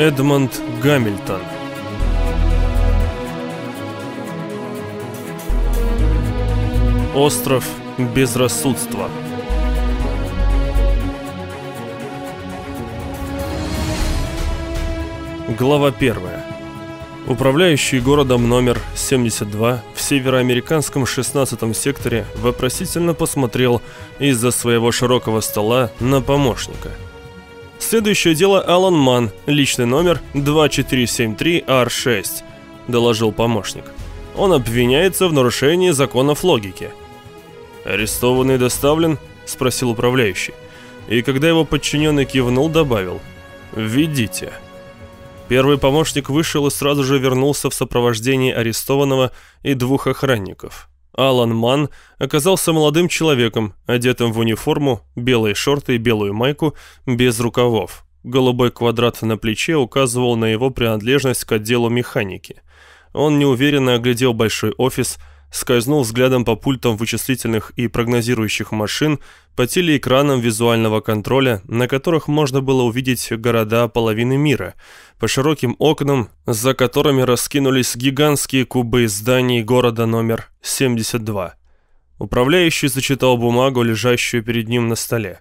ئەدمند Гамильтон. Остров безрассудства. Глава 1. Управляющий городом номер 72 в североамериканском 16 секторе вопросительно посмотрел из-за своего широкого стола на помощника – Следующее дело Алан Ман, личный номер 2473R6, доложил помощник. Он обвиняется в нарушении законов логики. Арестованный доставлен? спросил управляющий. И когда его подчиненный кивнул, добавил «Введите». Первый помощник вышел и сразу же вернулся в сопровождении арестованного и двух охранников. Алан Ман оказался молодым человеком, одетым в униформу, белые шорты и белую майку, без рукавов. Голубой квадрат на плече указывал на его принадлежность к отделу механики. Он неуверенно оглядел большой офис, скользнул взглядом по пультам вычислительных и прогнозирующих машин, по телеэкранам визуального контроля, на которых можно было увидеть города половины мира, по широким окнам, за которыми раскинулись гигантские кубы зданий города номер 72. Управляющий зачитал бумагу, лежащую перед ним на столе.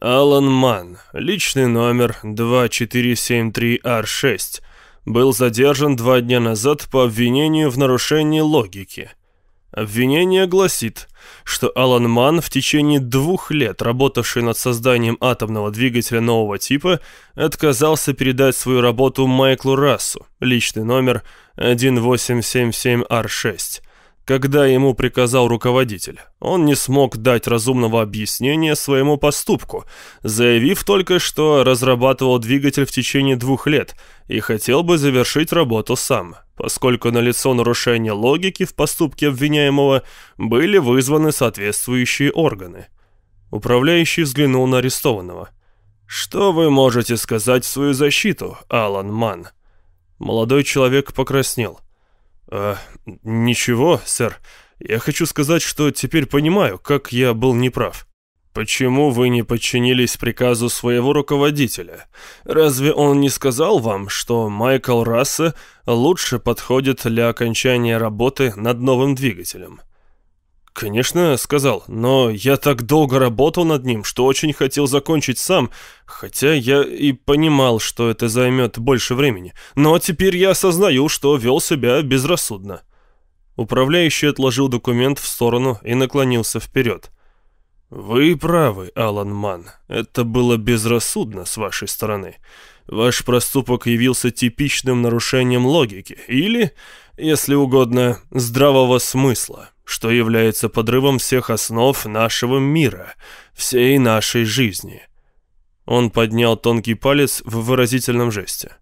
Алан Ман, личный номер 2473R6, был задержан два дня назад по обвинению в нарушении логики. Обвинение гласит, что Алан Ман в течение двух лет, работавший над созданием атомного двигателя нового типа, отказался передать свою работу Майклу Рассу, личный номер 1877R6, когда ему приказал руководитель, он не смог дать разумного объяснения своему поступку, заявив только, что разрабатывал двигатель в течение двух лет и хотел бы завершить работу сам, поскольку налицо нарушение логики в поступке обвиняемого были вызваны соответствующие органы. Управляющий взглянул на арестованного. «Что вы можете сказать в свою защиту, Алан Ман?» Молодой человек покраснел. «Э, ничего, сэр. Я хочу сказать, что теперь понимаю, как я был неправ. Почему вы не подчинились приказу своего руководителя? Разве он не сказал вам, что Майкл Расса лучше подходит для окончания работы над новым двигателем? «Конечно», — сказал, «но я так долго работал над ним, что очень хотел закончить сам, хотя я и понимал, что это займет больше времени. Но теперь я осознаю, что вел себя безрассудно». Управляющий отложил документ в сторону и наклонился вперед. «Вы правы, Алан Ман. Это было безрассудно с вашей стороны. Ваш проступок явился типичным нарушением логики или, если угодно, здравого смысла» что является подрывом всех основ нашего мира, всей нашей жизни. Он поднял тонкий палец в выразительном жесте.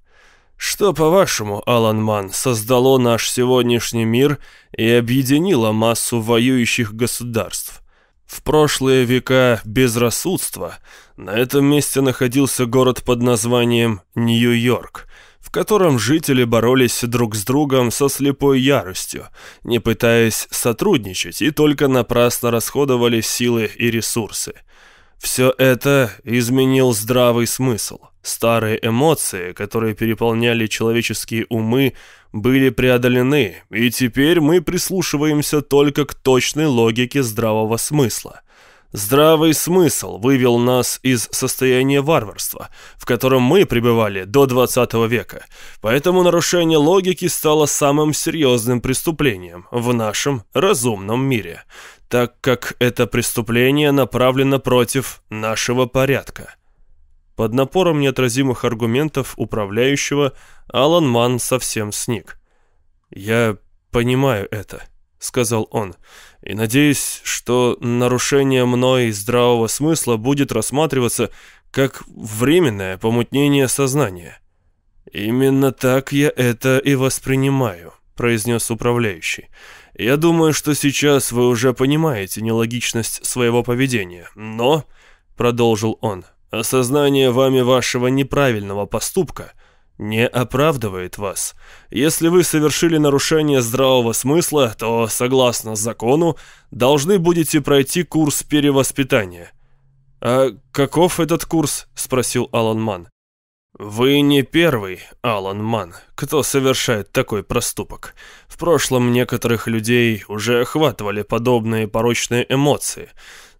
Что, по-вашему, Алан Ман, создало наш сегодняшний мир и объединило массу воюющих государств? В прошлые века безрассудства на этом месте находился город под названием Нью-Йорк – в котором жители боролись друг с другом со слепой яростью, не пытаясь сотрудничать и только напрасно расходовали силы и ресурсы. Все это изменил здравый смысл. Старые эмоции, которые переполняли человеческие умы, были преодолены, и теперь мы прислушиваемся только к точной логике здравого смысла – Здравый смысл вывел нас из состояния варварства, в котором мы пребывали до 20 века, поэтому нарушение логики стало самым серьезным преступлением в нашем разумном мире, так как это преступление направлено против нашего порядка. Под напором неотразимых аргументов управляющего Алан Ман совсем сник. «Я понимаю это», сказал он, и надеюсь, что нарушение мной здравого смысла будет рассматриваться как временное помутнение сознания. Именно так я это и воспринимаю, произнес управляющий. Я думаю, что сейчас вы уже понимаете нелогичность своего поведения, но, продолжил он, осознание вами вашего неправильного поступка – не оправдывает вас. Если вы совершили нарушение здравого смысла, то, согласно закону, должны будете пройти курс перевоспитания». «А каков этот курс?» – спросил Алан Ман. «Вы не первый, Алан Ман, кто совершает такой проступок. В прошлом некоторых людей уже охватывали подобные порочные эмоции,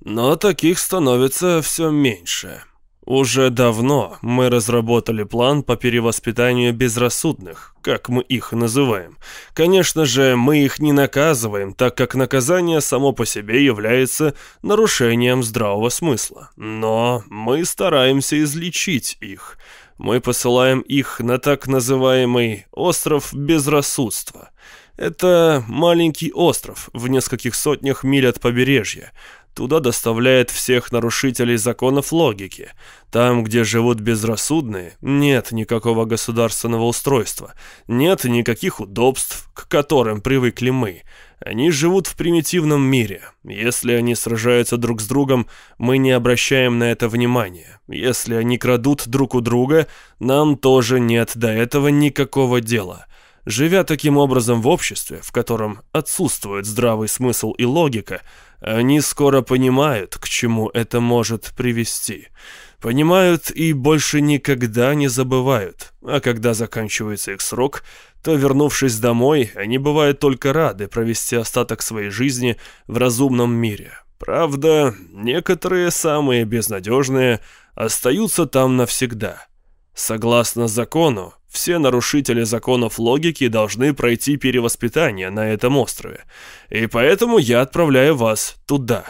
но таких становится все меньше». Уже давно мы разработали план по перевоспитанию безрассудных, как мы их называем. Конечно же, мы их не наказываем, так как наказание само по себе является нарушением здравого смысла. Но мы стараемся излечить их. Мы посылаем их на так называемый «остров безрассудства». Это маленький остров в нескольких сотнях миль от побережья. Туда доставляет всех нарушителей законов логики. Там, где живут безрассудные, нет никакого государственного устройства, нет никаких удобств, к которым привыкли мы. Они живут в примитивном мире. Если они сражаются друг с другом, мы не обращаем на это внимания. Если они крадут друг у друга, нам тоже нет до этого никакого дела». Живя таким образом в обществе, в котором отсутствует здравый смысл и логика, они скоро понимают, к чему это может привести. Понимают и больше никогда не забывают. А когда заканчивается их срок, то, вернувшись домой, они бывают только рады провести остаток своей жизни в разумном мире. Правда, некоторые самые безнадежные остаются там навсегда. Согласно закону, все нарушители законов логики должны пройти перевоспитание на этом острове. И поэтому я отправляю вас туда.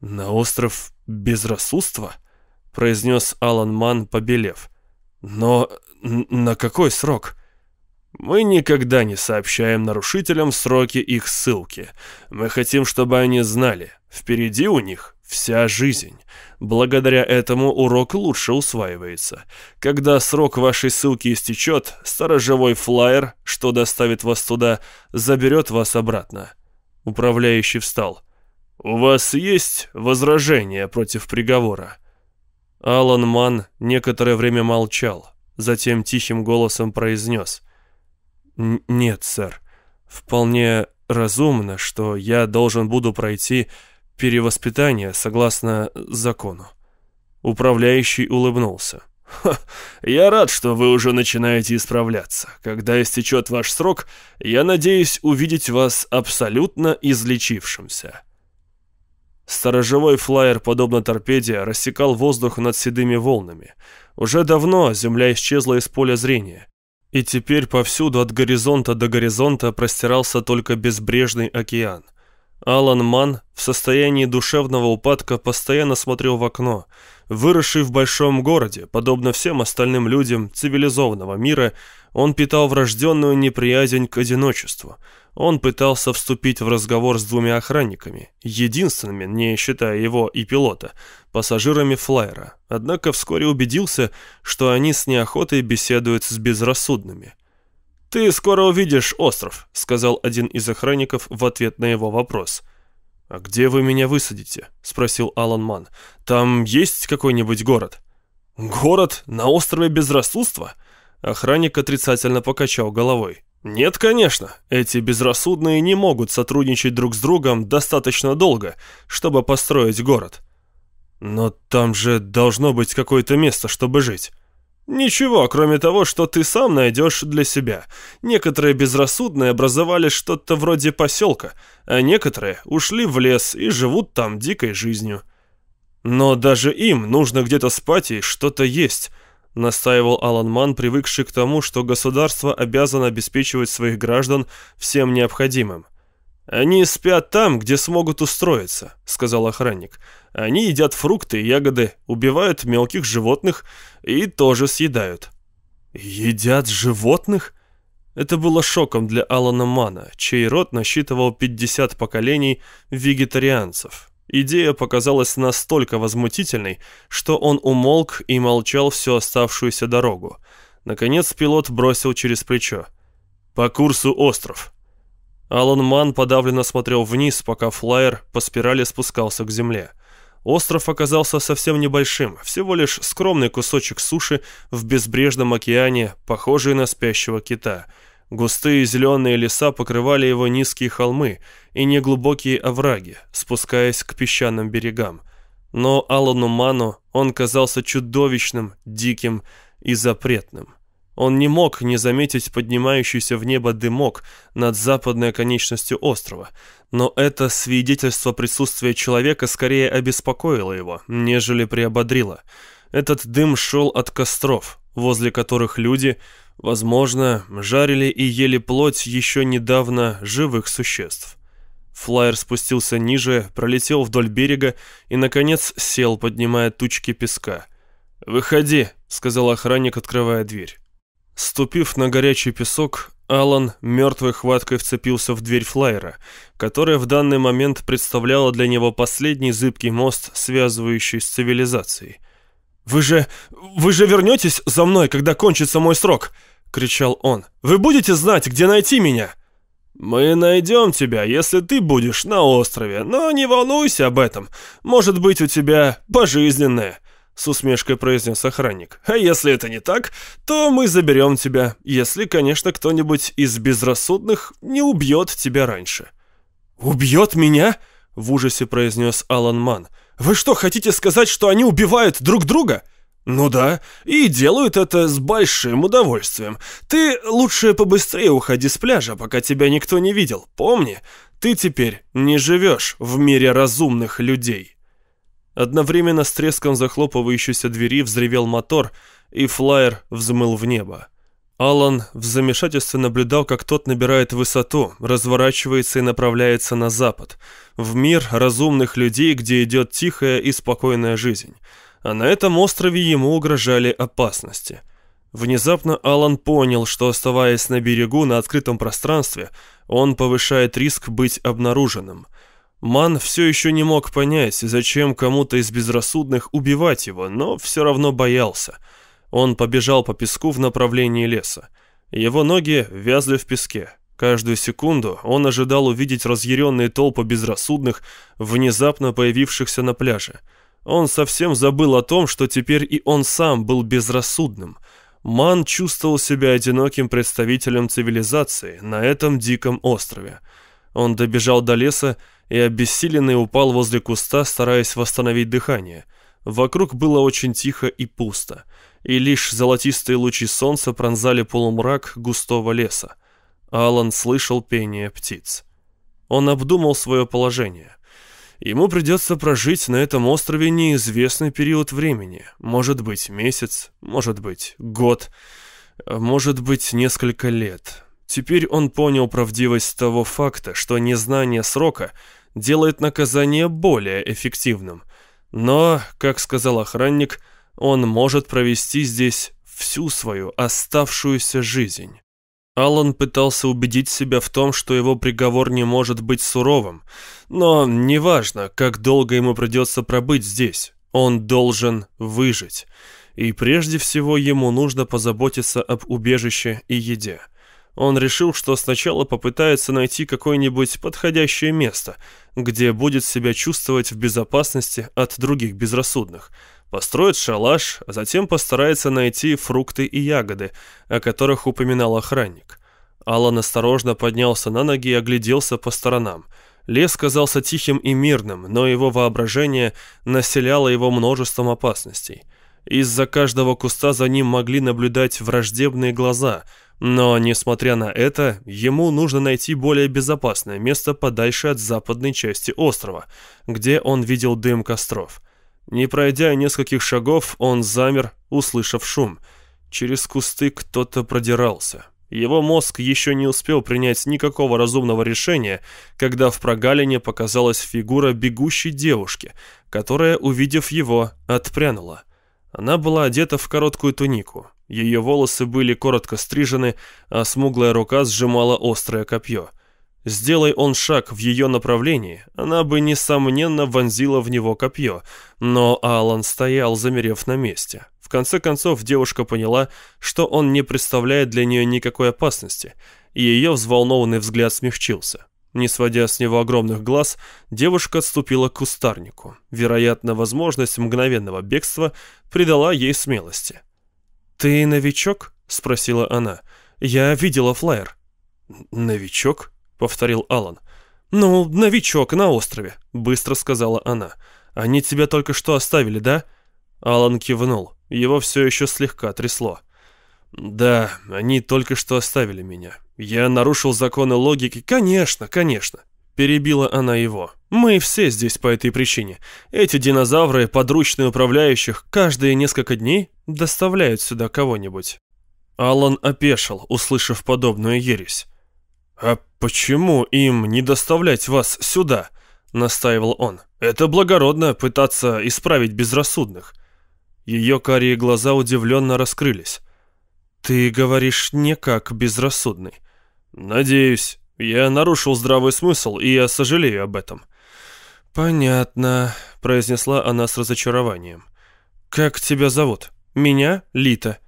На остров безрассудства, произнес Алан Ман, побелев. Но на какой срок? Мы никогда не сообщаем нарушителям сроки их ссылки. Мы хотим, чтобы они знали, впереди у них Вся жизнь. Благодаря этому урок лучше усваивается. Когда срок вашей ссылки истечет, сторожевой флаер, что доставит вас туда, заберет вас обратно. Управляющий встал. «У вас есть возражения против приговора?» Алан Ман некоторое время молчал, затем тихим голосом произнес. «Нет, сэр. Вполне разумно, что я должен буду пройти перевоспитания согласно закону. Управляющий улыбнулся. «Я рад, что вы уже начинаете исправляться. Когда истечет ваш срок, я надеюсь увидеть вас абсолютно излечившимся». Сторожевой флаер, подобно торпеде, рассекал воздух над седыми волнами. Уже давно земля исчезла из поля зрения. И теперь повсюду от горизонта до горизонта простирался только безбрежный океан. Алан Ман в состоянии душевного упадка постоянно смотрел в окно. Выросший в большом городе, подобно всем остальным людям цивилизованного мира, он питал врожденную неприязнь к одиночеству. Он пытался вступить в разговор с двумя охранниками, единственными, не считая его и пилота, пассажирами флайера. Однако вскоре убедился, что они с неохотой беседуют с безрассудными – «Ты скоро увидишь остров», — сказал один из охранников в ответ на его вопрос. «А где вы меня высадите?» — спросил Алан Ман. «Там есть какой-нибудь город?» «Город? На острове безрассудства?» Охранник отрицательно покачал головой. «Нет, конечно. Эти безрассудные не могут сотрудничать друг с другом достаточно долго, чтобы построить город». «Но там же должно быть какое-то место, чтобы жить». Ничего, кроме того, что ты сам найдешь для себя. Некоторые безрассудные образовали что-то вроде поселка, а некоторые ушли в лес и живут там дикой жизнью. Но даже им нужно где-то спать и что-то есть, настаивал Алан Ман, привыкший к тому, что государство обязано обеспечивать своих граждан всем необходимым. «Они спят там, где смогут устроиться», — сказал охранник. «Они едят фрукты и ягоды, убивают мелких животных и тоже съедают». «Едят животных?» Это было шоком для Алана Мана, чей род насчитывал 50 поколений вегетарианцев. Идея показалась настолько возмутительной, что он умолк и молчал всю оставшуюся дорогу. Наконец пилот бросил через плечо. «По курсу остров». Алан Ман подавленно смотрел вниз, пока флайер по спирали спускался к земле. Остров оказался совсем небольшим, всего лишь скромный кусочек суши в безбрежном океане, похожий на спящего кита. Густые зеленые леса покрывали его низкие холмы и неглубокие овраги, спускаясь к песчаным берегам. Но Алану Ману он казался чудовищным, диким и запретным. Он не мог не заметить поднимающийся в небо дымок над западной оконечностью острова, но это свидетельство присутствия человека скорее обеспокоило его, нежели приободрило. Этот дым шел от костров, возле которых люди, возможно, жарили и ели плоть еще недавно живых существ. Флайер спустился ниже, пролетел вдоль берега и, наконец, сел, поднимая тучки песка. «Выходи», — сказал охранник, открывая дверь. Ступив на горячий песок, Алан мертвой хваткой вцепился в дверь флайера, которая в данный момент представляла для него последний зыбкий мост, связывающий с цивилизацией. «Вы же... вы же вернетесь за мной, когда кончится мой срок!» — кричал он. «Вы будете знать, где найти меня!» «Мы найдем тебя, если ты будешь на острове, но не волнуйся об этом. Может быть, у тебя пожизненное». С усмешкой произнес охранник. «А если это не так, то мы заберем тебя, если, конечно, кто-нибудь из безрассудных не убьет тебя раньше». «Убьет меня?» — в ужасе произнес Алан Ман. «Вы что, хотите сказать, что они убивают друг друга?» «Ну да, и делают это с большим удовольствием. Ты лучше побыстрее уходи с пляжа, пока тебя никто не видел. Помни, ты теперь не живешь в мире разумных людей». Одновременно с треском захлопывающейся двери взревел мотор, и флайер взмыл в небо. Алан в замешательстве наблюдал, как тот набирает высоту, разворачивается и направляется на запад, в мир разумных людей, где идет тихая и спокойная жизнь. А на этом острове ему угрожали опасности. Внезапно Алан понял, что оставаясь на берегу на открытом пространстве, он повышает риск быть обнаруженным – Ман все еще не мог понять, зачем кому-то из безрассудных убивать его, но все равно боялся. Он побежал по песку в направлении леса. Его ноги вязли в песке. Каждую секунду он ожидал увидеть разъяренные толпы безрассудных, внезапно появившихся на пляже. Он совсем забыл о том, что теперь и он сам был безрассудным. Ман чувствовал себя одиноким представителем цивилизации на этом диком острове. Он добежал до леса и обессиленный упал возле куста, стараясь восстановить дыхание. Вокруг было очень тихо и пусто, и лишь золотистые лучи солнца пронзали полумрак густого леса. Алан слышал пение птиц. Он обдумал свое положение. Ему придется прожить на этом острове неизвестный период времени. Может быть, месяц, может быть, год, может быть, несколько лет. Теперь он понял правдивость того факта, что незнание срока делает наказание более эффективным. Но, как сказал охранник, он может провести здесь всю свою оставшуюся жизнь. Алан пытался убедить себя в том, что его приговор не может быть суровым, но неважно, как долго ему придется пробыть здесь, он должен выжить. И прежде всего ему нужно позаботиться об убежище и еде – он решил, что сначала попытается найти какое-нибудь подходящее место, где будет себя чувствовать в безопасности от других безрассудных. Построит шалаш, а затем постарается найти фрукты и ягоды, о которых упоминал охранник. Алан осторожно поднялся на ноги и огляделся по сторонам. Лес казался тихим и мирным, но его воображение населяло его множеством опасностей. Из-за каждого куста за ним могли наблюдать враждебные глаза – но, несмотря на это, ему нужно найти более безопасное место подальше от западной части острова, где он видел дым костров. Не пройдя нескольких шагов, он замер, услышав шум. Через кусты кто-то продирался. Его мозг еще не успел принять никакого разумного решения, когда в прогалине показалась фигура бегущей девушки, которая, увидев его, отпрянула. Она была одета в короткую тунику. Ее волосы были коротко стрижены, а смуглая рука сжимала острое копье. Сделай он шаг в ее направлении, она бы, несомненно, вонзила в него копье, но Алан стоял, замерев на месте. В конце концов, девушка поняла, что он не представляет для нее никакой опасности, и ее взволнованный взгляд смягчился. Не сводя с него огромных глаз, девушка отступила к кустарнику. Вероятно, возможность мгновенного бегства придала ей смелости. «Ты новичок?» — спросила она. «Я видела флайер». «Новичок?» — повторил Алан. «Ну, новичок на острове», — быстро сказала она. «Они тебя только что оставили, да?» Алан кивнул. Его все еще слегка трясло. «Да, они только что оставили меня. Я нарушил законы логики. Конечно, конечно. Перебила она его. «Мы все здесь по этой причине. Эти динозавры, подручные управляющих, каждые несколько дней доставляют сюда кого-нибудь». Алан опешил, услышав подобную ересь. «А почему им не доставлять вас сюда?» — настаивал он. «Это благородно пытаться исправить безрассудных». Ее карие глаза удивленно раскрылись. «Ты говоришь не как безрассудный». «Надеюсь». Я нарушил здравый смысл, и я сожалею об этом. Понятно, произнесла она с разочарованием. Как тебя зовут? Меня Лита.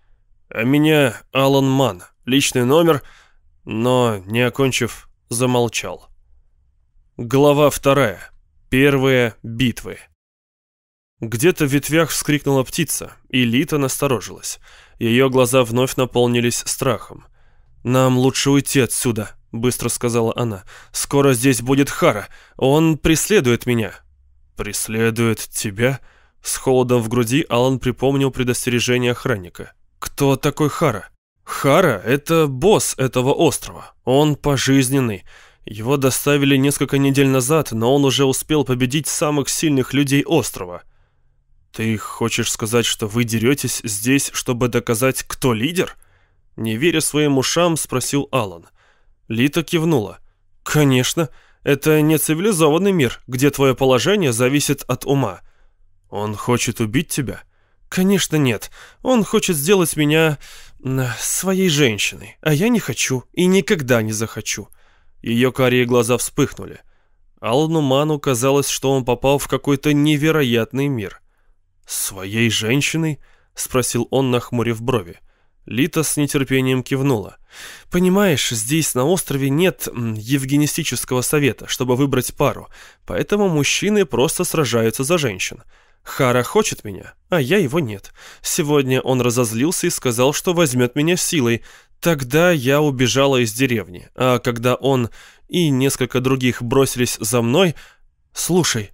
А меня Алан Ман. Личный номер, но не окончив, замолчал. Глава вторая. Первые битвы. Где-то в ветвях вскрикнула птица, и Лита насторожилась. Ее глаза вновь наполнились страхом. «Нам лучше уйти отсюда», быстро сказала она. «Скоро здесь будет Хара. Он преследует меня». «Преследует тебя?» С холодом в груди Алан припомнил предостережение охранника. «Кто такой Хара?» «Хара — это босс этого острова. Он пожизненный. Его доставили несколько недель назад, но он уже успел победить самых сильных людей острова». «Ты хочешь сказать, что вы деретесь здесь, чтобы доказать, кто лидер?» Не веря своим ушам, спросил Алан. Лита кивнула. «Конечно, это не цивилизованный мир, где твое положение зависит от ума. Он хочет убить тебя?» «Конечно нет. Он хочет сделать меня... своей женщиной, а я не хочу и никогда не захочу». Ее карие глаза вспыхнули. Алану Ману казалось, что он попал в какой-то невероятный мир. «Своей женщиной?» — спросил он, нахмурив брови. Лита с нетерпением кивнула. «Понимаешь, здесь на острове нет евгенистического совета, чтобы выбрать пару, поэтому мужчины просто сражаются за женщин. Хара хочет меня, а я его нет. Сегодня он разозлился и сказал, что возьмет меня силой. Тогда я убежала из деревни, а когда он и несколько других бросились за мной... Слушай...»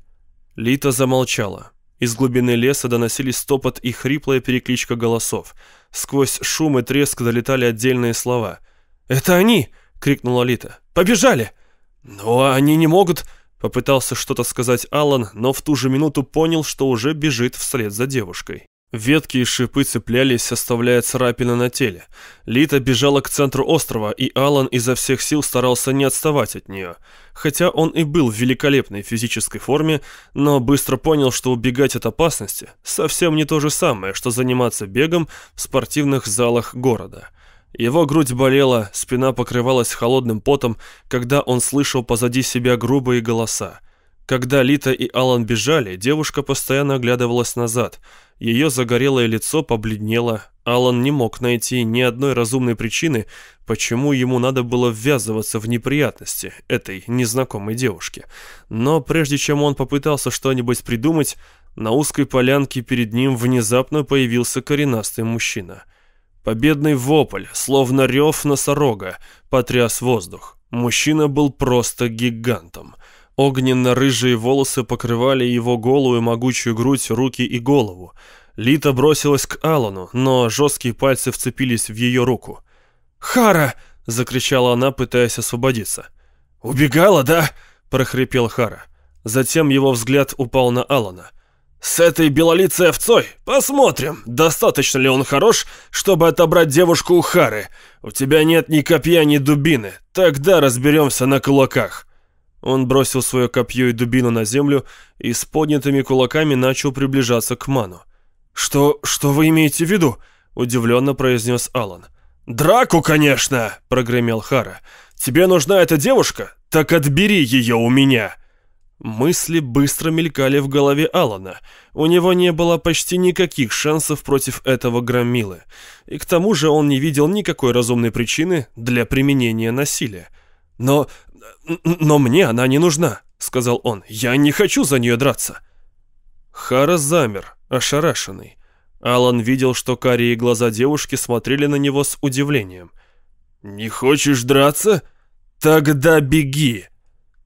Лита замолчала. Из глубины леса доносились стопот и хриплая перекличка голосов — Сквозь шум и треск долетали отдельные слова. «Это они!» — крикнула Лита. «Побежали!» «Но они не могут...» — попытался что-то сказать Алан, но в ту же минуту понял, что уже бежит вслед за девушкой. Ветки и шипы цеплялись, составляя царапины на теле. Лита бежала к центру острова, и Алан изо всех сил старался не отставать от нее. Хотя он и был в великолепной физической форме, но быстро понял, что убегать от опасности совсем не то же самое, что заниматься бегом в спортивных залах города. Его грудь болела, спина покрывалась холодным потом, когда он слышал позади себя грубые голоса. Когда Лита и Алан бежали, девушка постоянно оглядывалась назад. Ее загорелое лицо побледнело. Алан не мог найти ни одной разумной причины, почему ему надо было ввязываться в неприятности этой незнакомой девушки. Но прежде чем он попытался что-нибудь придумать, на узкой полянке перед ним внезапно появился коренастый мужчина. Победный вопль, словно рев носорога, потряс воздух. Мужчина был просто гигантом. Огненно-рыжие волосы покрывали его голую могучую грудь, руки и голову. Лита бросилась к Алану, но жесткие пальцы вцепились в ее руку. «Хара!» — закричала она, пытаясь освободиться. «Убегала, да?» — прохрипел Хара. Затем его взгляд упал на Алана. «С этой белолицей овцой? Посмотрим, достаточно ли он хорош, чтобы отобрать девушку у Хары. У тебя нет ни копья, ни дубины. Тогда разберемся на кулаках». Он бросил свое копье и дубину на землю и с поднятыми кулаками начал приближаться к Ману. «Что... что вы имеете в виду?» — удивленно произнес Алан. «Драку, конечно!» — прогремел Хара. «Тебе нужна эта девушка? Так отбери ее у меня!» Мысли быстро мелькали в голове Алана. У него не было почти никаких шансов против этого громилы. И к тому же он не видел никакой разумной причины для применения насилия. Но «Но мне она не нужна», — сказал он. «Я не хочу за нее драться». Хара замер, ошарашенный. Алан видел, что карие глаза девушки смотрели на него с удивлением. «Не хочешь драться? Тогда беги!»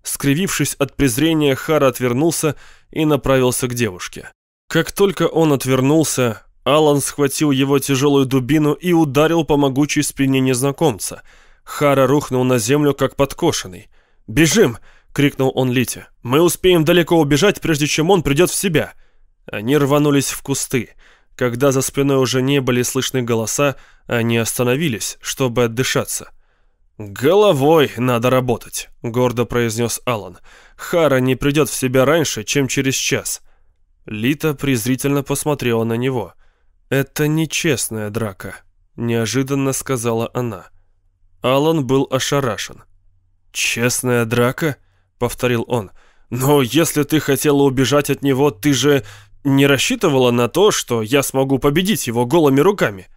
Скривившись от презрения, Хара отвернулся и направился к девушке. Как только он отвернулся, Алан схватил его тяжелую дубину и ударил по могучей спине незнакомца — Хара рухнул на землю, как подкошенный. «Бежим!» — крикнул он Лите. «Мы успеем далеко убежать, прежде чем он придет в себя!» Они рванулись в кусты. Когда за спиной уже не были слышны голоса, они остановились, чтобы отдышаться. «Головой надо работать», — гордо произнес Алан. «Хара не придет в себя раньше, чем через час». Лита презрительно посмотрела на него. «Это нечестная драка», — неожиданно сказала она. Алан был ошарашен. «Честная драка?» — повторил он. «Но если ты хотела убежать от него, ты же не рассчитывала на то, что я смогу победить его голыми руками?»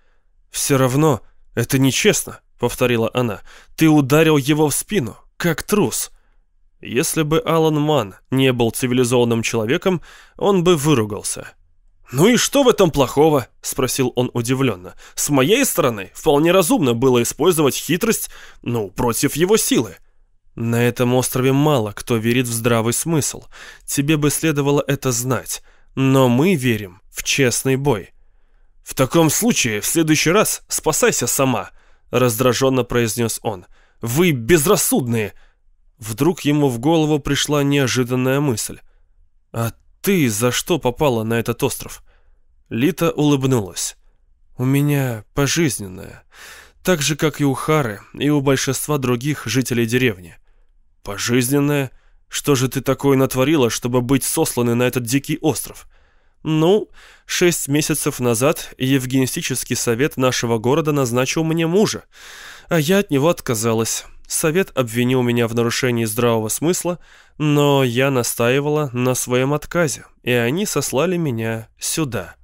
«Все равно это нечестно», — повторила она. «Ты ударил его в спину, как трус». Если бы Алан Ман не был цивилизованным человеком, он бы выругался. «Ну и что в этом плохого?» – спросил он удивленно. «С моей стороны, вполне разумно было использовать хитрость, ну, против его силы». «На этом острове мало кто верит в здравый смысл. Тебе бы следовало это знать. Но мы верим в честный бой». «В таком случае, в следующий раз спасайся сама», – раздраженно произнес он. «Вы безрассудные!» Вдруг ему в голову пришла неожиданная мысль. «А ты за что попала на этот остров?» Лита улыбнулась. «У меня пожизненное, так же, как и у Хары и у большинства других жителей деревни». «Пожизненное? Что же ты такое натворила, чтобы быть сосланы на этот дикий остров?» «Ну, шесть месяцев назад Евгенистический совет нашего города назначил мне мужа, а я от него отказалась». Совет обвинил меня в нарушении здравого смысла, но я настаивала на своем отказе, и они сослали меня сюда.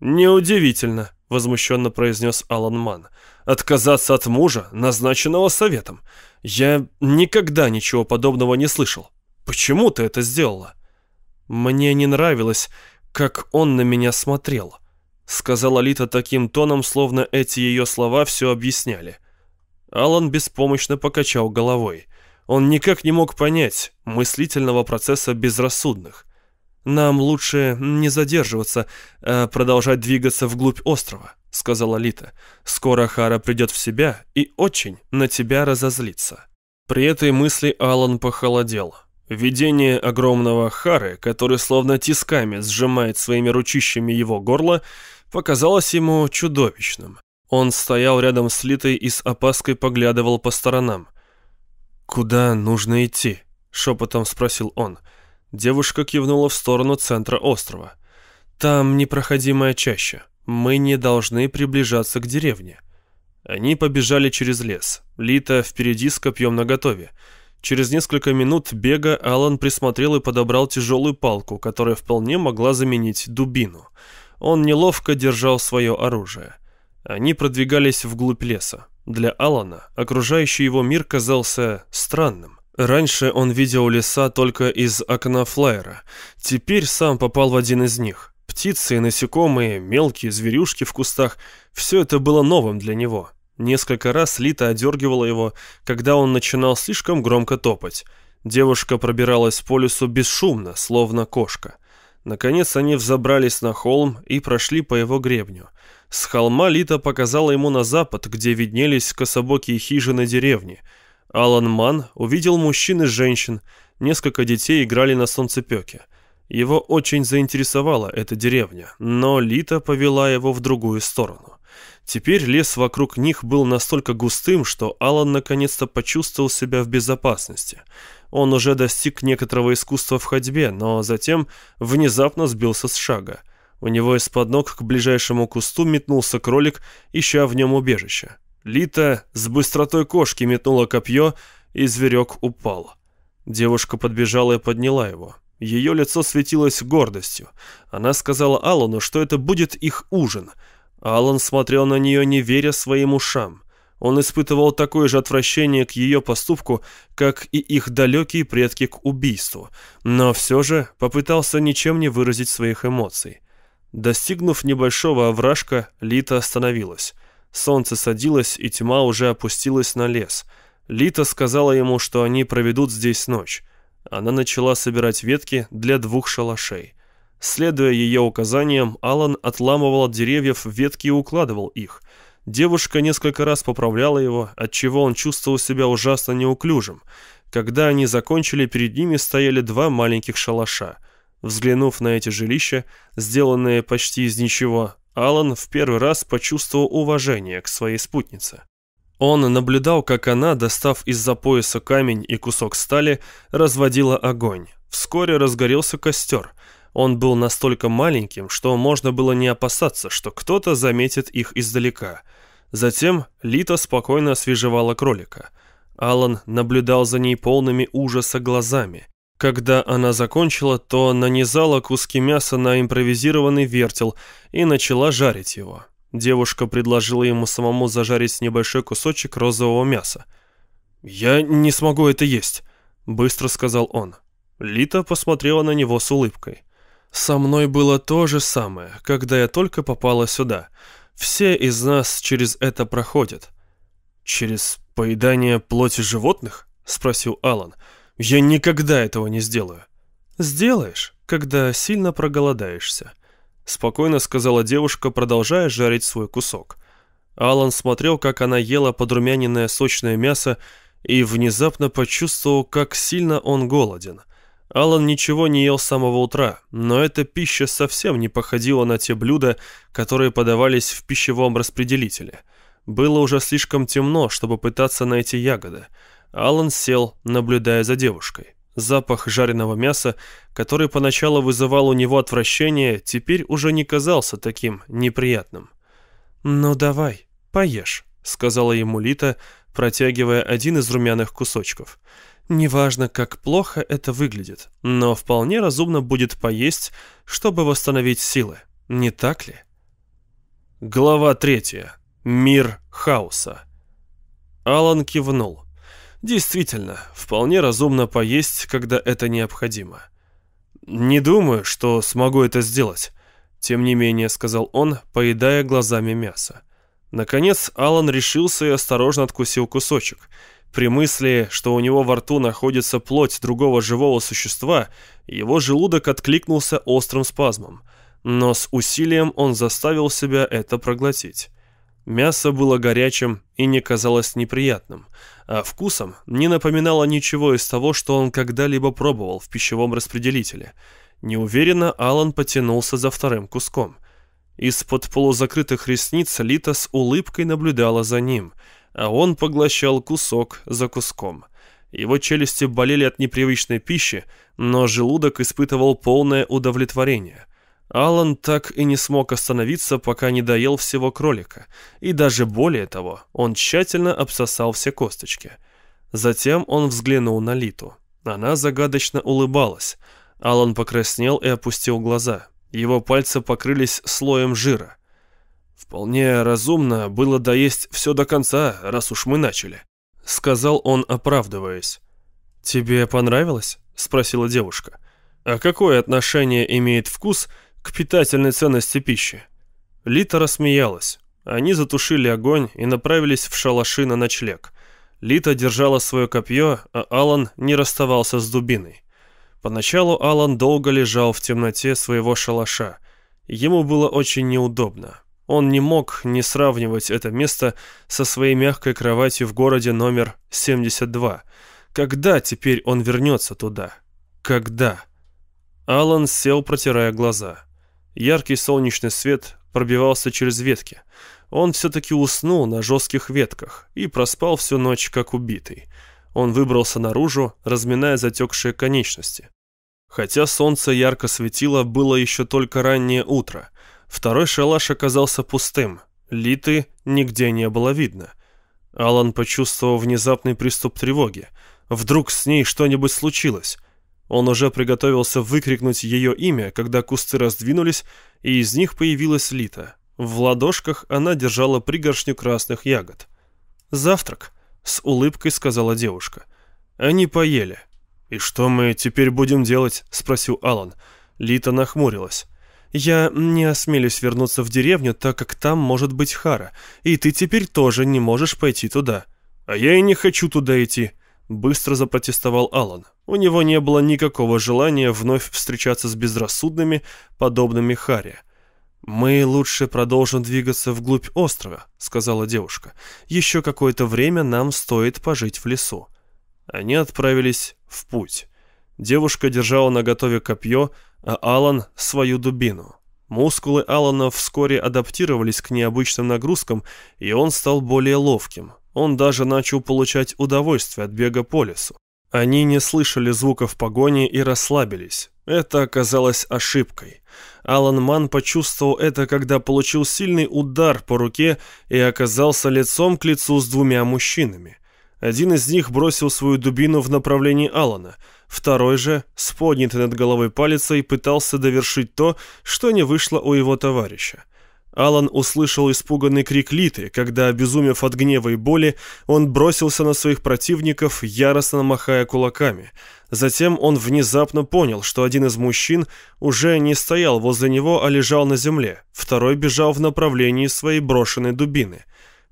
«Неудивительно», — возмущенно произнес Алан Ман. «Отказаться от мужа, назначенного советом. Я никогда ничего подобного не слышал. Почему ты это сделала?» «Мне не нравилось, как он на меня смотрел», — сказала Лита таким тоном, словно эти ее слова все объясняли. — Алан беспомощно покачал головой. Он никак не мог понять мыслительного процесса безрассудных. «Нам лучше не задерживаться, а продолжать двигаться вглубь острова», — сказала Лита. «Скоро Хара придет в себя и очень на тебя разозлится». При этой мысли Алан похолодел. Видение огромного Хары, который словно тисками сжимает своими ручищами его горло, показалось ему чудовищным. Он стоял рядом с Литой и с опаской поглядывал по сторонам. «Куда нужно идти?» — шепотом спросил он. Девушка кивнула в сторону центра острова. «Там непроходимая чаща. Мы не должны приближаться к деревне». Они побежали через лес. Лита впереди с копьем наготове. Через несколько минут бега Алан присмотрел и подобрал тяжелую палку, которая вполне могла заменить дубину. Он неловко держал свое оружие. — они продвигались вглубь леса. Для Алана окружающий его мир казался странным. Раньше он видел леса только из окна флайера. Теперь сам попал в один из них. Птицы насекомые, мелкие зверюшки в кустах – все это было новым для него. Несколько раз Лита одергивала его, когда он начинал слишком громко топать. Девушка пробиралась по лесу бесшумно, словно кошка. Наконец они взобрались на холм и прошли по его гребню. С холма Лита показала ему на запад, где виднелись кособокие хижины деревни. Алан Ман увидел мужчин и женщин, несколько детей играли на солнцепёке. Его очень заинтересовала эта деревня, но Лита повела его в другую сторону. Теперь лес вокруг них был настолько густым, что Алан наконец-то почувствовал себя в безопасности – он уже достиг некоторого искусства в ходьбе, но затем внезапно сбился с шага. У него из-под ног к ближайшему кусту метнулся кролик, ища в нем убежище. Лита с быстротой кошки метнула копье, и зверек упал. Девушка подбежала и подняла его. Ее лицо светилось гордостью. Она сказала Алану, что это будет их ужин. Аллан смотрел на нее, не веря своим ушам. Он испытывал такое же отвращение к ее поступку, как и их далекие предки к убийству, но все же попытался ничем не выразить своих эмоций. Достигнув небольшого овражка, Лита остановилась. Солнце садилось, и тьма уже опустилась на лес. Лита сказала ему, что они проведут здесь ночь. Она начала собирать ветки для двух шалашей. Следуя ее указаниям, Алан отламывал от деревьев ветки и укладывал их. Девушка несколько раз поправляла его, отчего он чувствовал себя ужасно неуклюжим. Когда они закончили, перед ними стояли два маленьких шалаша. Взглянув на эти жилища, сделанные почти из ничего, Алан в первый раз почувствовал уважение к своей спутнице. Он наблюдал, как она, достав из-за пояса камень и кусок стали, разводила огонь. Вскоре разгорелся костер. Он был настолько маленьким, что можно было не опасаться, что кто-то заметит их издалека – Затем Лита спокойно освежевала кролика. Алан наблюдал за ней полными ужаса глазами. Когда она закончила, то нанизала куски мяса на импровизированный вертел и начала жарить его. Девушка предложила ему самому зажарить небольшой кусочек розового мяса. «Я не смогу это есть», — быстро сказал он. Лита посмотрела на него с улыбкой. «Со мной было то же самое, когда я только попала сюда. Все из нас через это проходят. Через поедание плоти животных? спросил Алан. Я никогда этого не сделаю. Сделаешь, когда сильно проголодаешься, спокойно сказала девушка, продолжая жарить свой кусок. Алан смотрел, как она ела подрумяненное сочное мясо и внезапно почувствовал, как сильно он голоден. Алан ничего не ел с самого утра, но эта пища совсем не походила на те блюда, которые подавались в пищевом распределителе. Было уже слишком темно, чтобы пытаться найти ягоды. Алан сел, наблюдая за девушкой. Запах жареного мяса, который поначалу вызывал у него отвращение, теперь уже не казался таким неприятным. «Ну давай, поешь», — сказала ему Лита, протягивая один из румяных кусочков — Неважно, как плохо это выглядит, но вполне разумно будет поесть, чтобы восстановить силы, не так ли? Глава 3. Мир хаоса. Алан кивнул. Действительно, вполне разумно поесть, когда это необходимо. Не думаю, что смогу это сделать, тем не менее сказал он, поедая глазами мясо. Наконец Алан решился и осторожно откусил кусочек. При мысли, что у него во рту находится плоть другого живого существа, его желудок откликнулся острым спазмом, но с усилием он заставил себя это проглотить. Мясо было горячим и не казалось неприятным, а вкусом не напоминало ничего из того, что он когда-либо пробовал в пищевом распределителе. Неуверенно Алан потянулся за вторым куском. Из-под полузакрытых ресниц Лита с улыбкой наблюдала за ним — а он поглощал кусок за куском. Его челюсти болели от непривычной пищи, но желудок испытывал полное удовлетворение. Алан так и не смог остановиться, пока не доел всего кролика, и даже более того, он тщательно обсосал все косточки. Затем он взглянул на Литу. Она загадочно улыбалась. Алан покраснел и опустил глаза. Его пальцы покрылись слоем жира. «Вполне разумно было доесть все до конца, раз уж мы начали», — сказал он, оправдываясь. «Тебе понравилось?» — спросила девушка. «А какое отношение имеет вкус к питательной ценности пищи?» Лита рассмеялась. Они затушили огонь и направились в шалаши на ночлег. Лита держала свое копье, а Алан не расставался с дубиной. Поначалу Алан долго лежал в темноте своего шалаша. Ему было очень неудобно. Он не мог не сравнивать это место со своей мягкой кроватью в городе номер 72. Когда теперь он вернется туда? Когда? Алан сел, протирая глаза. Яркий солнечный свет пробивался через ветки. Он все-таки уснул на жестких ветках и проспал всю ночь как убитый. Он выбрался наружу, разминая затекшие конечности. Хотя солнце ярко светило, было еще только раннее утро — Второй шалаш оказался пустым. Литы нигде не было видно. Алан почувствовал внезапный приступ тревоги. Вдруг с ней что-нибудь случилось. Он уже приготовился выкрикнуть ее имя, когда кусты раздвинулись, и из них появилась Лита. В ладошках она держала пригоршню красных ягод. «Завтрак», — с улыбкой сказала девушка. «Они поели». «И что мы теперь будем делать?» — спросил Алан. Лита нахмурилась. Я не осмелюсь вернуться в деревню, так как там может быть Хара, и ты теперь тоже не можешь пойти туда». «А я и не хочу туда идти», — быстро запротестовал Алан. У него не было никакого желания вновь встречаться с безрассудными, подобными Харе. «Мы лучше продолжим двигаться вглубь острова», — сказала девушка. «Еще какое-то время нам стоит пожить в лесу». Они отправились в путь. Девушка держала наготове копье, — а Алан – свою дубину. Мускулы Алана вскоре адаптировались к необычным нагрузкам, и он стал более ловким. Он даже начал получать удовольствие от бега по лесу. Они не слышали звуков погони и расслабились. Это оказалось ошибкой. Алан Ман почувствовал это, когда получил сильный удар по руке и оказался лицом к лицу с двумя мужчинами. Один из них бросил свою дубину в направлении Алана – Второй же, с поднятой над головой палицей, пытался довершить то, что не вышло у его товарища. Алан услышал испуганный крик Литы, когда, обезумев от гнева и боли, он бросился на своих противников, яростно махая кулаками. Затем он внезапно понял, что один из мужчин уже не стоял возле него, а лежал на земле, второй бежал в направлении своей брошенной дубины.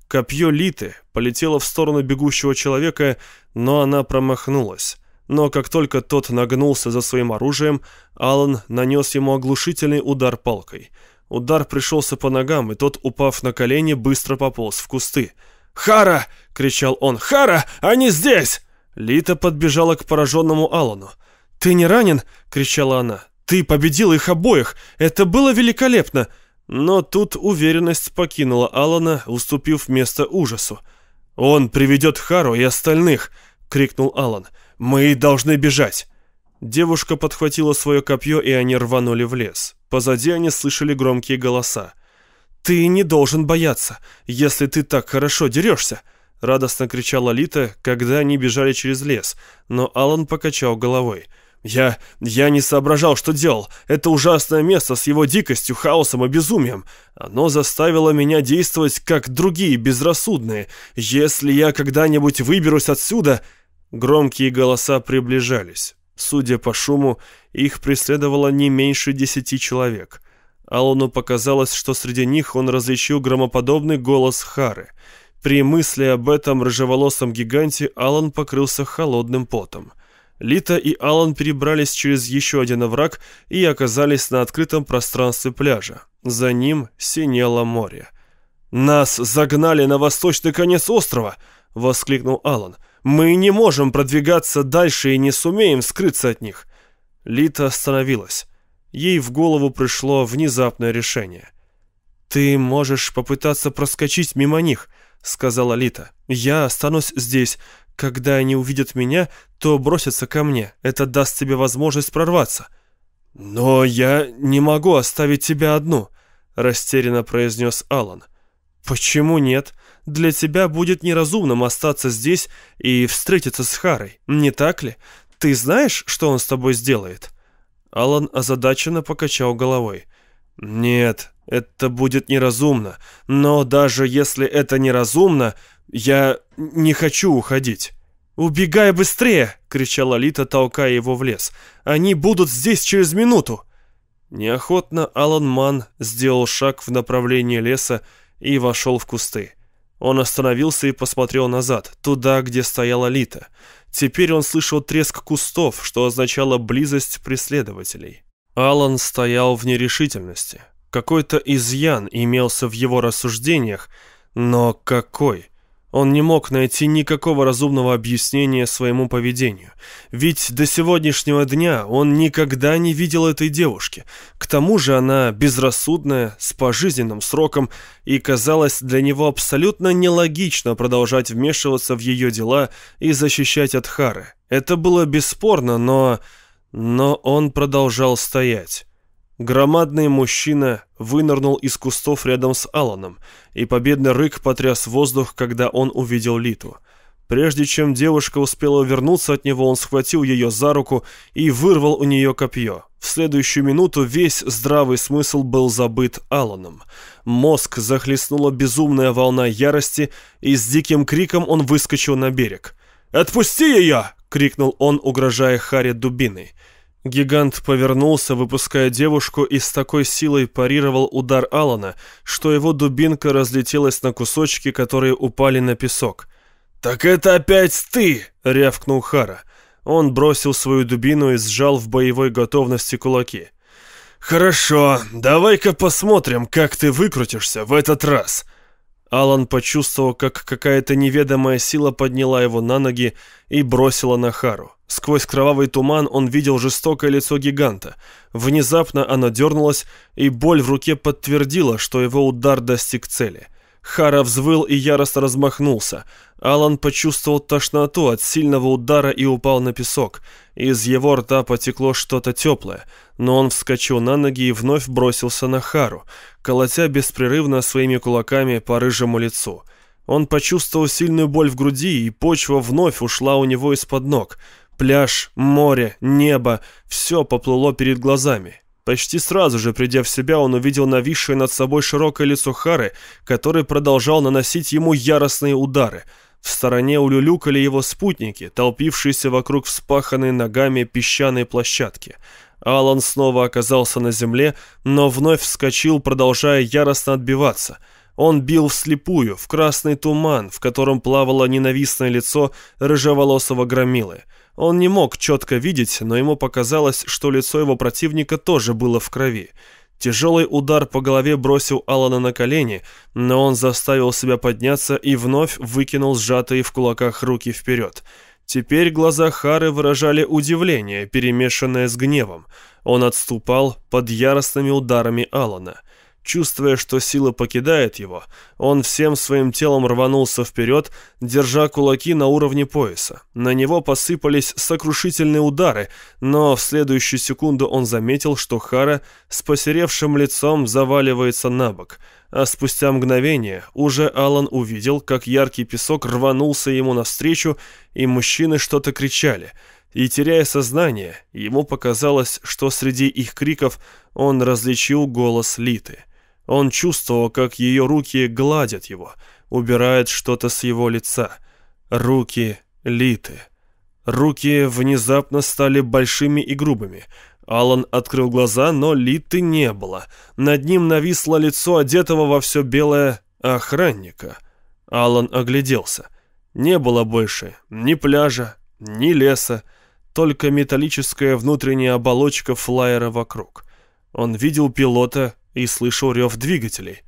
Копье Литы полетело в сторону бегущего человека, но она промахнулась но как только тот нагнулся за своим оружием, Алан нанес ему оглушительный удар палкой. Удар пришелся по ногам, и тот, упав на колени, быстро пополз в кусты. «Хара!» — кричал он. «Хара! Они здесь!» Лита подбежала к пораженному Алану. «Ты не ранен?» — кричала она. «Ты победил их обоих! Это было великолепно!» Но тут уверенность покинула Алана, уступив место ужасу. «Он приведет Хару и остальных!» — крикнул Алан. «Алан!» Мы должны бежать!» Девушка подхватила свое копье, и они рванули в лес. Позади они слышали громкие голоса. «Ты не должен бояться, если ты так хорошо дерешься!» Радостно кричала Лита, когда они бежали через лес, но Алан покачал головой. «Я... я не соображал, что делал. Это ужасное место с его дикостью, хаосом и безумием. Оно заставило меня действовать, как другие, безрассудные. Если я когда-нибудь выберусь отсюда, Громкие голоса приближались. Судя по шуму, их преследовало не меньше десяти человек. Аллану показалось, что среди них он различил громоподобный голос Хары. При мысли об этом рыжеволосом гиганте Аллан покрылся холодным потом. Лита и Аллан перебрались через еще один овраг и оказались на открытом пространстве пляжа. За ним синело море. «Нас загнали на восточный конец острова!» — воскликнул Аллан. Мы не можем продвигаться дальше и не сумеем скрыться от них. Лита остановилась. Ей в голову пришло внезапное решение. «Ты можешь попытаться проскочить мимо них», — сказала Лита. «Я останусь здесь. Когда они увидят меня, то бросятся ко мне. Это даст тебе возможность прорваться». «Но я не могу оставить тебя одну», — растерянно произнес Алан. «Почему нет?» для тебя будет неразумным остаться здесь и встретиться с Харой, не так ли? Ты знаешь, что он с тобой сделает?» Алан озадаченно покачал головой. «Нет, это будет неразумно, но даже если это неразумно, я не хочу уходить». «Убегай быстрее!» — кричала Лита, толкая его в лес. «Они будут здесь через минуту!» Неохотно Алан Ман сделал шаг в направлении леса и вошел в кусты. Он остановился и посмотрел назад, туда, где стояла Лита. Теперь он слышал треск кустов, что означало близость преследователей. Алан стоял в нерешительности. Какой-то изъян имелся в его рассуждениях, но какой? Он не мог найти никакого разумного объяснения своему поведению. Ведь до сегодняшнего дня он никогда не видел этой девушки. К тому же она безрассудная, с пожизненным сроком, и казалось для него абсолютно нелогично продолжать вмешиваться в ее дела и защищать от Хары. Это было бесспорно, но... Но он продолжал стоять. Громадный мужчина вынырнул из кустов рядом с Аланом, и победный рык потряс воздух, когда он увидел Литу. Прежде чем девушка успела вернуться от него, он схватил ее за руку и вырвал у нее копье. В следующую минуту весь здравый смысл был забыт Аланом. Мозг захлестнула безумная волна ярости, и с диким криком он выскочил на берег. «Отпусти ее!» — крикнул он, угрожая Харе дубиной. Гигант повернулся, выпуская девушку, и с такой силой парировал удар Алана, что его дубинка разлетелась на кусочки, которые упали на песок. «Так это опять ты!» — рявкнул Хара. Он бросил свою дубину и сжал в боевой готовности кулаки. «Хорошо, давай-ка посмотрим, как ты выкрутишься в этот раз!» Алан почувствовал, как какая-то неведомая сила подняла его на ноги и бросила на Хару. Сквозь кровавый туман он видел жестокое лицо гиганта. Внезапно оно дернулось, и боль в руке подтвердила, что его удар достиг цели. Хара взвыл и яростно размахнулся. Алан почувствовал тошноту от сильного удара и упал на песок. Из его рта потекло что-то теплое, но он вскочил на ноги и вновь бросился на Хару, колотя беспрерывно своими кулаками по рыжему лицу. Он почувствовал сильную боль в груди, и почва вновь ушла у него из-под ног. Пляж, море, небо — все поплыло перед глазами. Почти сразу же, придя в себя, он увидел нависшее над собой широкое лицо Хары, который продолжал наносить ему яростные удары. В стороне улюлюкали его спутники, толпившиеся вокруг вспаханной ногами песчаной площадки. Алан снова оказался на земле, но вновь вскочил, продолжая яростно отбиваться. Он бил вслепую, в красный туман, в котором плавало ненавистное лицо рыжеволосого громилы — он не мог четко видеть, но ему показалось, что лицо его противника тоже было в крови. Тяжелый удар по голове бросил Алана на колени, но он заставил себя подняться и вновь выкинул сжатые в кулаках руки вперед. Теперь глаза Хары выражали удивление, перемешанное с гневом. Он отступал под яростными ударами Алана. Чувствуя, что сила покидает его, он всем своим телом рванулся вперед, держа кулаки на уровне пояса. На него посыпались сокрушительные удары, но в следующую секунду он заметил, что Хара с посеревшим лицом заваливается на бок. А спустя мгновение уже Алан увидел, как яркий песок рванулся ему навстречу, и мужчины что-то кричали – и, теряя сознание, ему показалось, что среди их криков он различил голос Литы. Он чувствовал, как ее руки гладят его, убирает что-то с его лица. Руки литы. Руки внезапно стали большими и грубыми. Алан открыл глаза, но литы не было. Над ним нависло лицо одетого во все белое охранника. Алан огляделся. Не было больше ни пляжа, ни леса, только металлическая внутренняя оболочка флайера вокруг. Он видел пилота и слышу рев двигателей.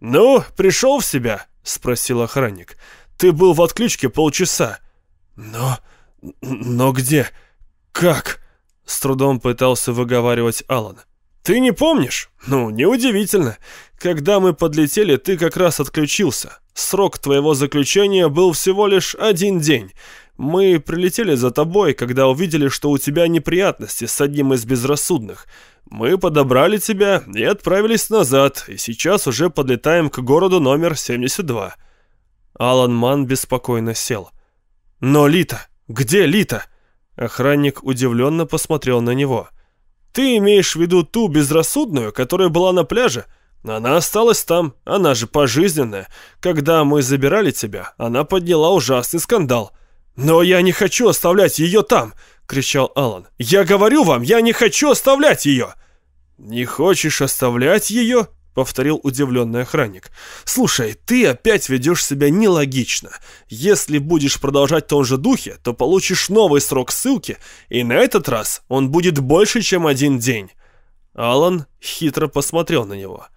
«Ну, пришел в себя?» — спросил охранник. «Ты был в отключке полчаса». «Но... но где? Как?» — с трудом пытался выговаривать Алан. «Ты не помнишь? Ну, неудивительно. Когда мы подлетели, ты как раз отключился. Срок твоего заключения был всего лишь один день. Мы прилетели за тобой, когда увидели, что у тебя неприятности с одним из безрассудных. Мы подобрали тебя и отправились назад, и сейчас уже подлетаем к городу номер 72». Алан Ман беспокойно сел. «Но Лита! Где Лита?» Охранник удивленно посмотрел на него. «Ты имеешь в виду ту безрассудную, которая была на пляже?» Она осталась там, она же пожизненная. Когда мы забирали тебя, она подняла ужасный скандал. «Но я не хочу оставлять ее там!» — кричал Алан. «Я говорю вам, я не хочу оставлять ее!» «Не хочешь оставлять ее?» — повторил удивленный охранник. «Слушай, ты опять ведешь себя нелогично. Если будешь продолжать в том же духе, то получишь новый срок ссылки, и на этот раз он будет больше, чем один день». Алан хитро посмотрел на него.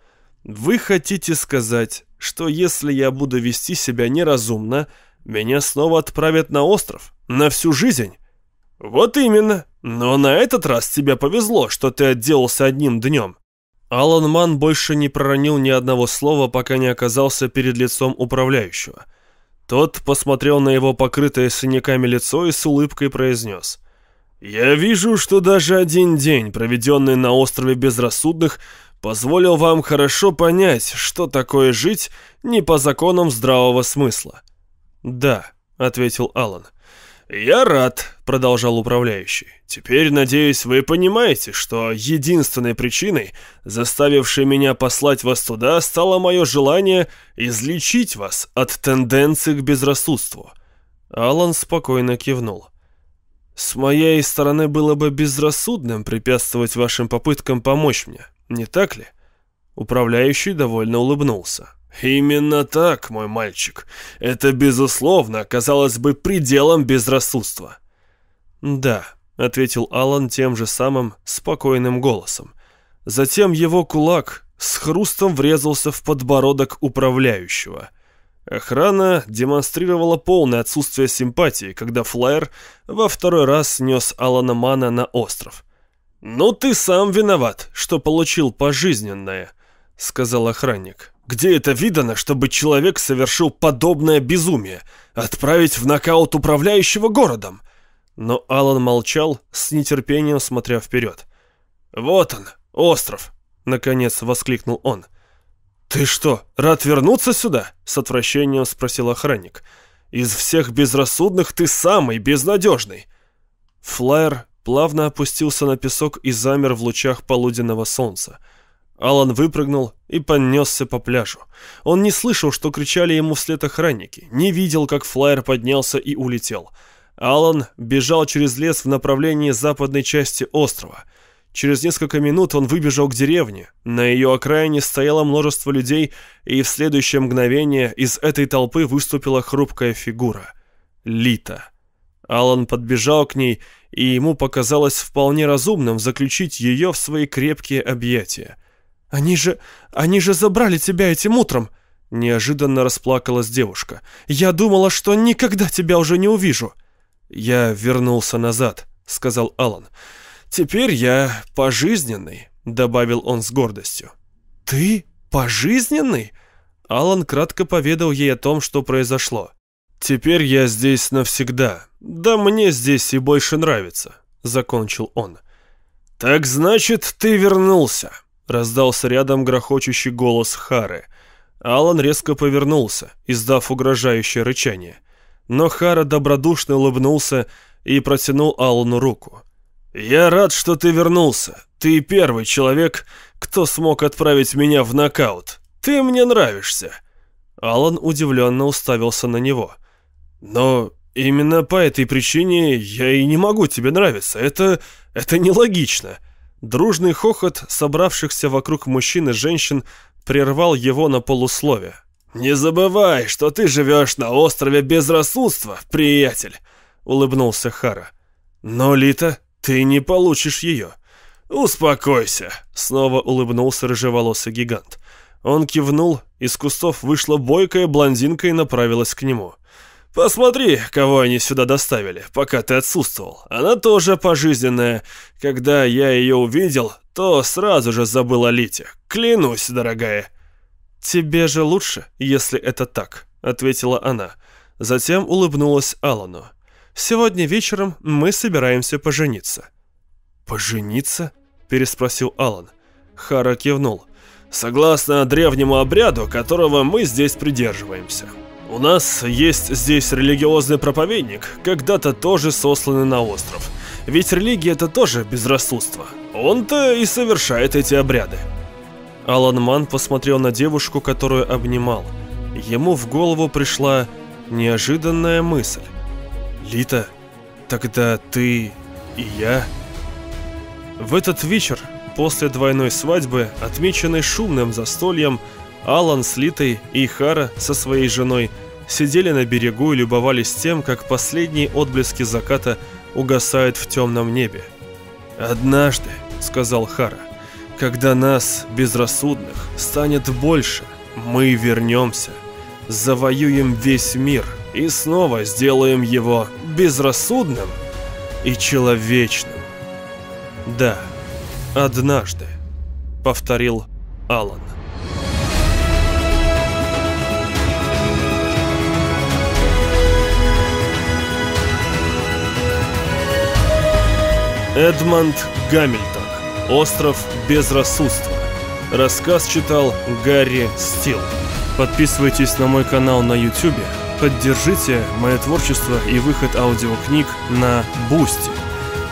«Вы хотите сказать, что если я буду вести себя неразумно, — меня снова отправят на остров, на всю жизнь». «Вот именно. Но на этот раз тебе повезло, что ты отделался одним днем». Алан Ман больше не проронил ни одного слова, пока не оказался перед лицом управляющего. Тот посмотрел на его покрытое синяками лицо и с улыбкой произнес. «Я вижу, что даже один день, проведенный на острове безрассудных, позволил вам хорошо понять, что такое жить не по законам здравого смысла». «Да», — ответил Алан. «Я рад», — продолжал управляющий. «Теперь, надеюсь, вы понимаете, что единственной причиной, заставившей меня послать вас туда, стало мое желание излечить вас от тенденции к безрассудству». Алан спокойно кивнул. «С моей стороны было бы безрассудным препятствовать вашим попыткам помочь мне, не так ли?» Управляющий довольно улыбнулся. Именно так, мой мальчик. Это, безусловно, казалось бы пределом безрассудства. Да, ответил Алан тем же самым спокойным голосом. Затем его кулак с хрустом врезался в подбородок управляющего. Охрана демонстрировала полное отсутствие симпатии, когда Флайер во второй раз нес Алана Мана на остров. «Ну ты сам виноват, что получил пожизненное», — сказал охранник. Где это видано, чтобы человек совершил подобное безумие, отправить в нокаут управляющего городом? Но Алан молчал, с нетерпением смотря вперед. «Вот он, остров!» — наконец воскликнул он. «Ты что, рад вернуться сюда?» — с отвращением спросил охранник. «Из всех безрассудных ты самый безнадежный!» Флайер плавно опустился на песок и замер в лучах полуденного солнца. Алан выпрыгнул и понесся по пляжу. Он не слышал, что кричали ему вслед охранники, не видел, как флайер поднялся и улетел. Алан бежал через лес в направлении западной части острова. Через несколько минут он выбежал к деревне. На ее окраине стояло множество людей, и в следующее мгновение из этой толпы выступила хрупкая фигура. Лита. Алан подбежал к ней, и ему показалось вполне разумным заключить ее в свои крепкие объятия. Они же... они же забрали тебя этим утром!» Неожиданно расплакалась девушка. «Я думала, что никогда тебя уже не увижу!» «Я вернулся назад», — сказал Алан. «Теперь я пожизненный», — добавил он с гордостью. «Ты пожизненный?» Алан кратко поведал ей о том, что произошло. «Теперь я здесь навсегда. Да мне здесь и больше нравится», — закончил он. «Так значит, ты вернулся», Раздался рядом грохочущий голос Хары. Алан резко повернулся, издав угрожающее рычание. Но Хара добродушно улыбнулся и протянул Алану руку. «Я рад, что ты вернулся. Ты первый человек, кто смог отправить меня в нокаут. Ты мне нравишься». Алан удивленно уставился на него. «Но именно по этой причине я и не могу тебе нравиться. Это... это нелогично». Дружный хохот собравшихся вокруг мужчин и женщин прервал его на полуслове. «Не забывай, что ты живешь на острове безрассудства, приятель!» — улыбнулся Хара. «Но, Лита, ты не получишь ее!» «Успокойся!» — снова улыбнулся рыжеволосый гигант. Он кивнул, из кустов вышла бойкая блондинка и направилась к нему. Посмотри, кого они сюда доставили, пока ты отсутствовал. Она тоже пожизненная. Когда я ее увидел, то сразу же забыла Лите. Клянусь, дорогая». «Тебе же лучше, если это так», — ответила она. Затем улыбнулась Алану. «Сегодня вечером мы собираемся пожениться». «Пожениться?» — переспросил Алан. Хара кивнул. «Согласно древнему обряду, которого мы здесь придерживаемся». У нас есть здесь религиозный проповедник, когда-то тоже сосланный на остров. Ведь религия это тоже безрассудство. Он-то и совершает эти обряды. Алан Ман посмотрел на девушку, которую обнимал. Ему в голову пришла неожиданная мысль. «Лита, тогда ты и я?» В этот вечер, после двойной свадьбы, отмеченной шумным застольем, Алан с Литой и Хара со своей женой сидели на берегу и любовались тем, как последние отблески заката угасают в темном небе. «Однажды», — сказал Хара, — «когда нас, безрассудных, станет больше, мы вернемся, завоюем весь мир и снова сделаем его безрассудным и человечным». «Да, однажды», — повторил Алан. Эдмонд Гамильтон. Остров безрассудства. Рассказ читал Гарри Стил. Подписывайтесь на мой канал на YouTube. Поддержите мое творчество и выход аудиокниг на Бусти.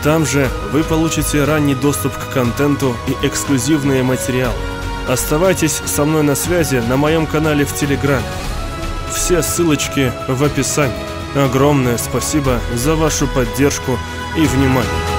Там же вы получите ранний доступ к контенту и эксклюзивные материалы. Оставайтесь со мной на связи на моем канале в Телеграме. Все ссылочки в описании. Огромное спасибо за вашу поддержку и внимание.